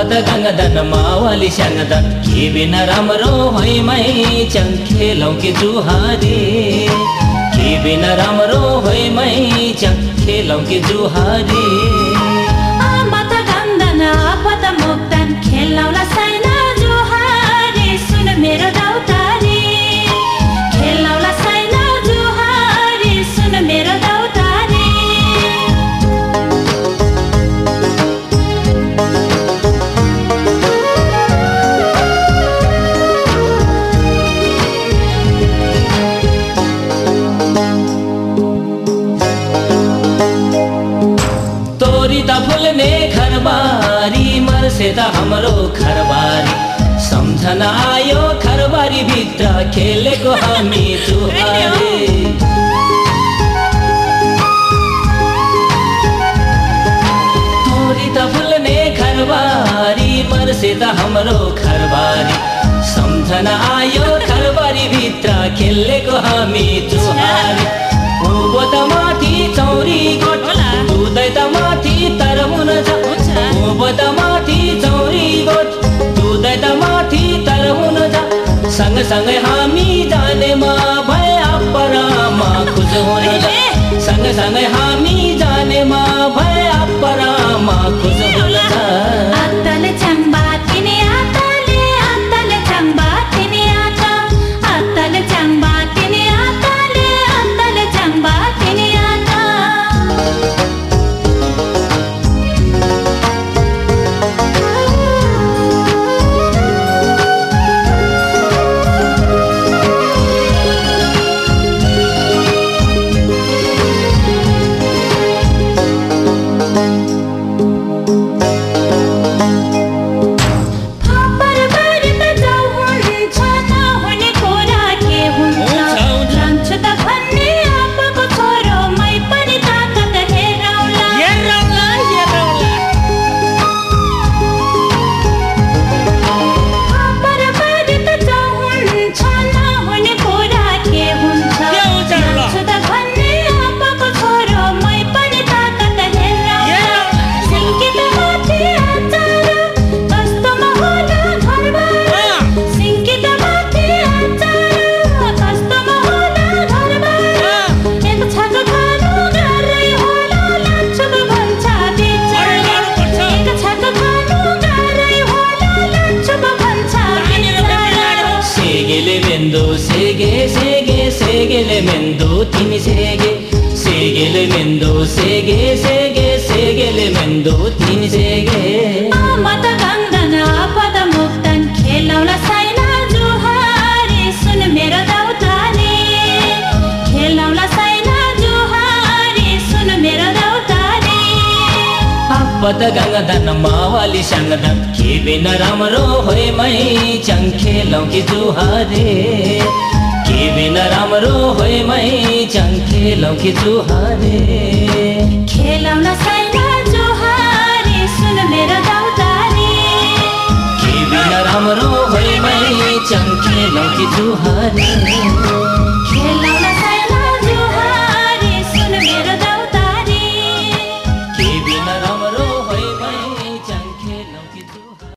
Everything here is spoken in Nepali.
आपत गङ्गदन मावली स्याङ्गदन के बिना राम्रो हैमै चङ खेलौँ कि जुहारे। के बिना राम्रो हैमै चङ खेलौँ कि जुहारे। आमत गन्धन आपत मुक्तन खेलाउला मर्से त हाम्रो खरबारी सम्झना आयो खरबारी भित्र खेलेको हामी तोरी त हाम्रो खरबारी सम्झना आयो खरबारी भित्र खेलेको हामी जुहारे उँभो त माथि चौरी सँगसँगै हामी जानेमा भए अपरामा खुज हुन सँगसँगै हामी जानेमा भए अपरामा खुज सेगेले मेन्दो तिमी सेगे सेगेले मेन्दो सेगे सेगे सेगेले मेन्दो तिमी सेगे मत गङ्गन पद मुक्तन खेलाउला साइना जुहारी सुन मेरो दौतारी खेलाउला साइना जुहारी सुन मेरो दौतारी आपत गङ्गधन मावाली सङ्गधन के बिना राम्रो होइ मै चङ खेलौँ कि जुहारे के बिना राम्रो होइ मै चङ खेलौँ कि जुहारे? खेलाउला साइना जुहारी सुन मेरो दौतारी के बिना राम्रो होइ मै चङ खेलौँ कि जुहारे?